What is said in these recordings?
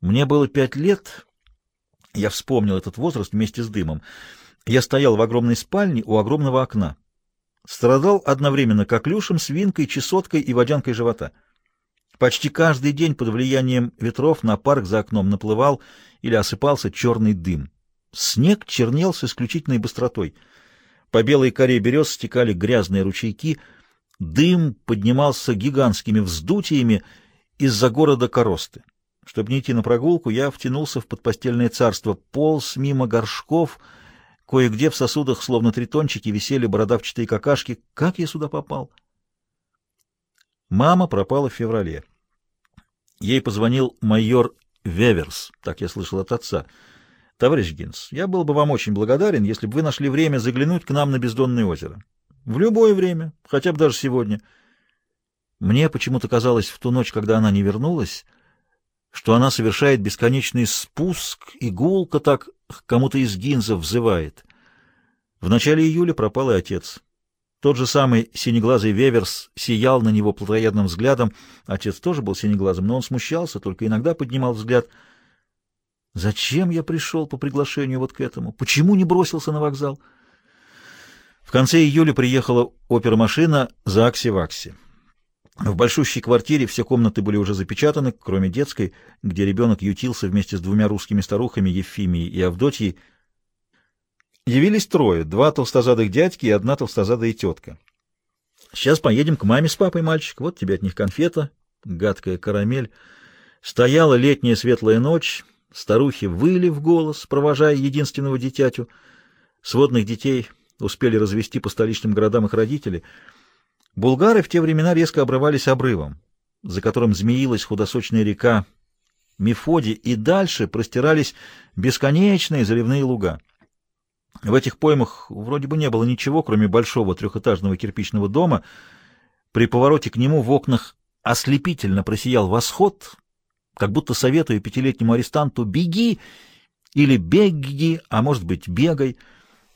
Мне было пять лет, я вспомнил этот возраст вместе с дымом. Я стоял в огромной спальне у огромного окна. Страдал одновременно коклюшем, свинкой, чесоткой и водянкой живота. Почти каждый день под влиянием ветров на парк за окном наплывал или осыпался черный дым. Снег чернел с исключительной быстротой. По белой коре берез стекали грязные ручейки, дым поднимался гигантскими вздутиями из-за города Коросты. Чтобы не идти на прогулку, я втянулся в подпостельное царство, полз мимо горшков, кое-где в сосудах, словно тритончики, висели бородавчатые какашки. Как я сюда попал? Мама пропала в феврале. Ей позвонил майор Веверс, так я слышал от отца. Товарищ Гинс, я был бы вам очень благодарен, если бы вы нашли время заглянуть к нам на бездонное озеро. В любое время, хотя бы даже сегодня. Мне почему-то казалось в ту ночь, когда она не вернулась, что она совершает бесконечный спуск, и гулко так кому-то из гинзов взывает. В начале июля пропал и отец. Тот же самый синеглазый Веверс сиял на него плотоядным взглядом. Отец тоже был синеглазым, но он смущался, только иногда поднимал взгляд. Зачем я пришел по приглашению вот к этому? Почему не бросился на вокзал? В конце июля приехала опера-машина за Акси-Вакси. В большущей квартире все комнаты были уже запечатаны, кроме детской, где ребенок ютился вместе с двумя русскими старухами Ефимией и Авдотьей. Явились трое, два толстозадых дядьки и одна толстозадая тетка. «Сейчас поедем к маме с папой, мальчик. Вот тебе от них конфета, гадкая карамель». Стояла летняя светлая ночь, старухи выли в голос, провожая единственного дитятю. Сводных детей успели развести по столичным городам их родители — Булгары в те времена резко обрывались обрывом, за которым змеилась худосочная река Мефоди, и дальше простирались бесконечные заливные луга. В этих поймах вроде бы не было ничего, кроме большого трехэтажного кирпичного дома. При повороте к нему в окнах ослепительно просиял восход, как будто советуя пятилетнему арестанту «беги» или «беги», а может быть «бегай».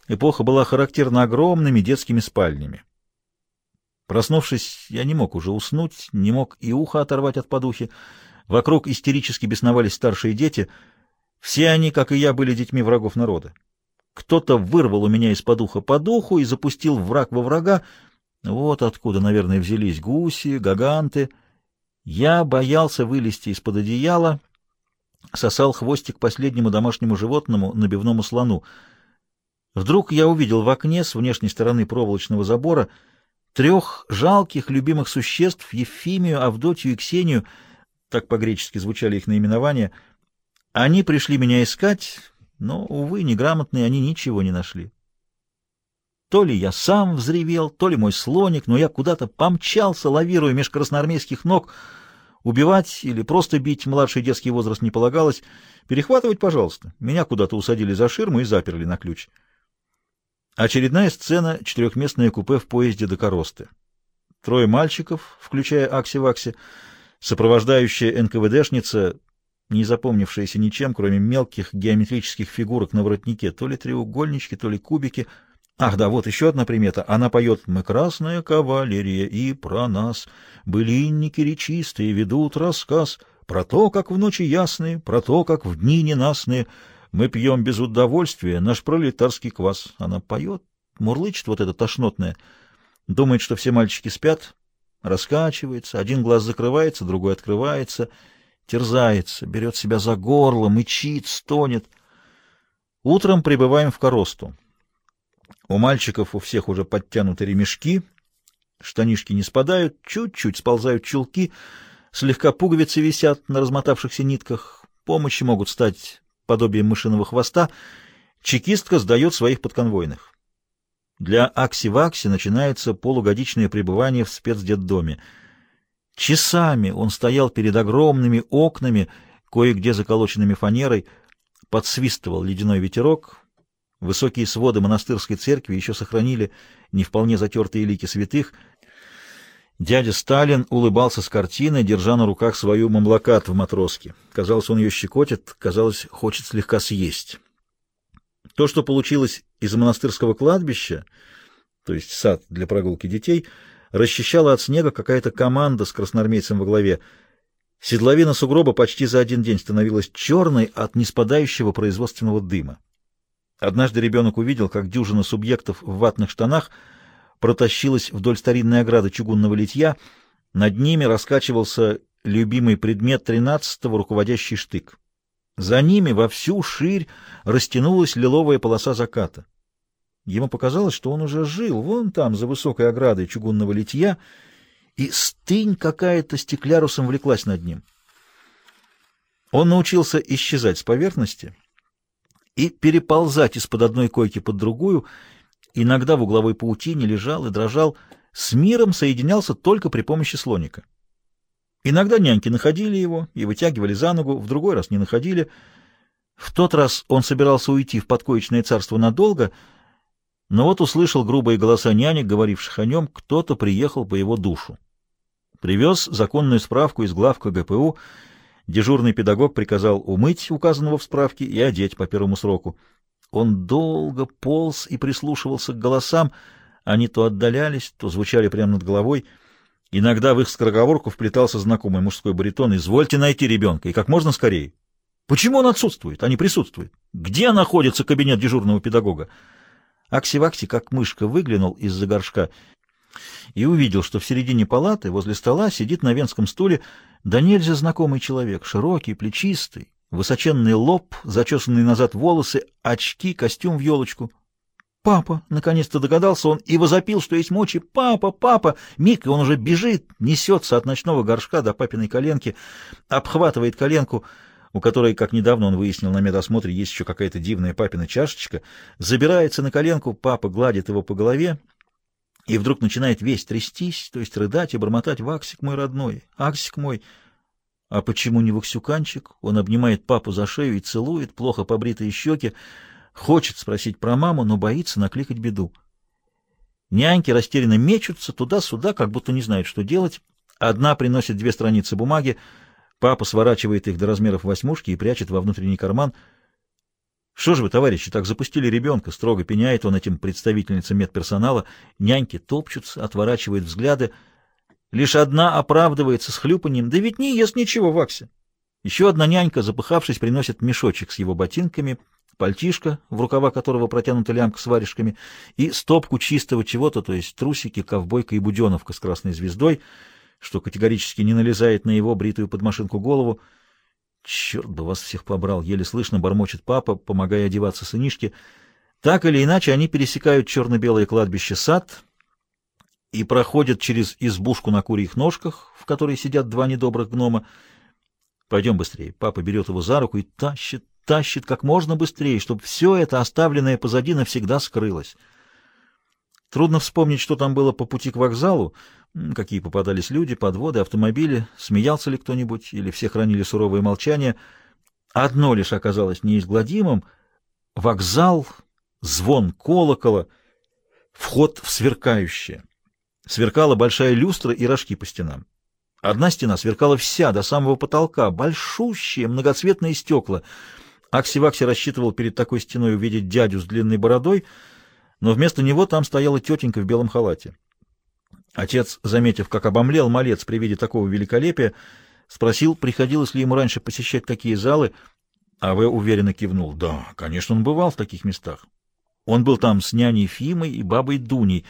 Эпоха была характерна огромными детскими спальнями. Проснувшись, я не мог уже уснуть, не мог и ухо оторвать от подухи. Вокруг истерически бесновались старшие дети. Все они, как и я, были детьми врагов народа. Кто-то вырвал у меня из-под уха подуху и запустил враг во врага. Вот откуда, наверное, взялись гуси, гаганты. Я боялся вылезти из-под одеяла, сосал хвостик последнему домашнему животному, набивному слону. Вдруг я увидел в окне с внешней стороны проволочного забора — трех жалких любимых существ, Ефимию, Авдотью и Ксению, так по-гречески звучали их наименования, они пришли меня искать, но, увы, неграмотные, они ничего не нашли. То ли я сам взревел, то ли мой слоник, но я куда-то помчался, лавируя меж красноармейских ног. Убивать или просто бить младший детский возраст не полагалось. Перехватывать, пожалуйста. Меня куда-то усадили за ширму и заперли на ключ. Очередная сцена — четырехместное купе в поезде до Коросты. Трое мальчиков, включая Акси-Вакси, сопровождающая НКВДшница, не запомнившаяся ничем, кроме мелких геометрических фигурок на воротнике, то ли треугольнички, то ли кубики. Ах да, вот еще одна примета. Она поет «Мы красная кавалерия, и про нас былинники речистые ведут рассказ про то, как в ночи ясные, про то, как в дни ненастные». Мы пьем без удовольствия наш пролетарский квас. Она поет, мурлычет вот это тошнотное. Думает, что все мальчики спят, раскачивается, один глаз закрывается, другой открывается, терзается, берет себя за горло, мычит, стонет. Утром прибываем в Коросту. У мальчиков у всех уже подтянуты ремешки, штанишки не спадают, чуть-чуть сползают чулки, слегка пуговицы висят на размотавшихся нитках. Помощи могут стать подобием мышиного хвоста, чекистка сдает своих подконвойных. Для Акси-Вакси начинается полугодичное пребывание в спецдетдоме. Часами он стоял перед огромными окнами, кое-где заколоченными фанерой, подсвистывал ледяной ветерок. Высокие своды монастырской церкви еще сохранили не вполне затертые лики святых — Дядя Сталин улыбался с картины, держа на руках свою мамлокат в матроске. Казалось, он ее щекотит, казалось, хочет слегка съесть. То, что получилось из монастырского кладбища, то есть сад для прогулки детей, расчищала от снега какая-то команда с красноармейцем во главе. Седловина сугроба почти за один день становилась черной от неспадающего производственного дыма. Однажды ребенок увидел, как дюжина субъектов в ватных штанах протащилась вдоль старинной ограды чугунного литья, над ними раскачивался любимый предмет тринадцатого руководящий штык. За ними во всю ширь растянулась лиловая полоса заката. Ему показалось, что он уже жил вон там, за высокой оградой чугунного литья, и стынь какая-то стеклярусом влеклась над ним. Он научился исчезать с поверхности и переползать из-под одной койки под другую, иногда в угловой паутине лежал и дрожал, с миром соединялся только при помощи слоника. Иногда няньки находили его и вытягивали за ногу, в другой раз не находили. В тот раз он собирался уйти в подкоечное царство надолго, но вот услышал грубые голоса нянек, говоривших о нем, кто-то приехал по его душу. Привез законную справку из главка ГПУ, дежурный педагог приказал умыть указанного в справке и одеть по первому сроку. Он долго полз и прислушивался к голосам, они то отдалялись, то звучали прямо над головой. Иногда в их скороговорку вплетался знакомый мужской баритон «Извольте найти ребенка, и как можно скорее». Почему он отсутствует, а не присутствует? Где находится кабинет дежурного педагога? Акси-Вакси, как мышка, выглянул из-за горшка и увидел, что в середине палаты, возле стола, сидит на венском стуле да нельзя знакомый человек, широкий, плечистый, высоченный лоб, зачесанные назад волосы, очки, костюм в елочку — «Папа!» — наконец-то догадался он и возопил, что есть мочи. «Папа! Папа!» Миг, и он уже бежит, несется от ночного горшка до папиной коленки, обхватывает коленку, у которой, как недавно он выяснил на медосмотре, есть еще какая-то дивная папина чашечка, забирается на коленку, папа гладит его по голове, и вдруг начинает весь трястись, то есть рыдать и бормотать «Ваксик мой родной! Аксик мой!» А почему не Ваксюканчик? Он обнимает папу за шею и целует плохо побритые щеки, Хочет спросить про маму, но боится накликать беду. Няньки растерянно мечутся туда-сюда, как будто не знают, что делать. Одна приносит две страницы бумаги, папа сворачивает их до размеров восьмушки и прячет во внутренний карман. «Что же вы, товарищи, так запустили ребенка?» — строго пеняет он этим представительницам медперсонала. Няньки топчутся, отворачивают взгляды. Лишь одна оправдывается с хлюпанием. «Да ведь не ест ничего, Ваксе!» Еще одна нянька, запыхавшись, приносит мешочек с его ботинками — пальтишко, в рукава которого протянута лямка с варежками, и стопку чистого чего-то, то есть трусики, ковбойка и буденовка с красной звездой, что категорически не налезает на его бритую под машинку голову. «Черт бы вас всех побрал!» — еле слышно бормочет папа, помогая одеваться сынишке. Так или иначе, они пересекают черно-белое кладбище сад и проходят через избушку на курьих ножках, в которой сидят два недобрых гнома. «Пойдем быстрее!» Папа берет его за руку и тащит, тащит как можно быстрее, чтобы все это, оставленное позади, навсегда скрылось. Трудно вспомнить, что там было по пути к вокзалу, какие попадались люди, подводы, автомобили, смеялся ли кто-нибудь, или все хранили суровое молчание. Одно лишь оказалось неизгладимым — вокзал, звон колокола, вход в сверкающее. Сверкала большая люстра и рожки по стенам. Одна стена сверкала вся, до самого потолка, большущие многоцветные стекла — Акси-Вакси рассчитывал перед такой стеной увидеть дядю с длинной бородой, но вместо него там стояла тетенька в белом халате. Отец, заметив, как обомлел малец при виде такого великолепия, спросил, приходилось ли ему раньше посещать такие залы, а В уверенно кивнул. Да, конечно, он бывал в таких местах. Он был там с няней Фимой и бабой Дуней.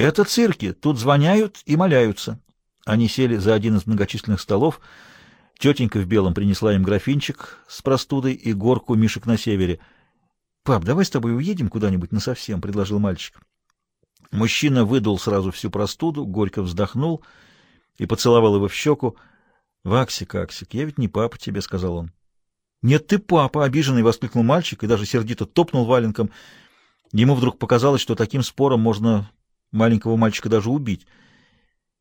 Это цирки, тут звоняют и моляются. Они сели за один из многочисленных столов — Тетенька в белом принесла им графинчик с простудой и горку мишек на севере. — Пап, давай с тобой уедем куда-нибудь насовсем, — предложил мальчик. Мужчина выдул сразу всю простуду, горько вздохнул и поцеловал его в щеку. — Ваксик, Аксик, я ведь не папа тебе, — сказал он. — Нет, ты папа, — обиженный воскликнул мальчик и даже сердито топнул валенком. Ему вдруг показалось, что таким спором можно маленького мальчика даже убить —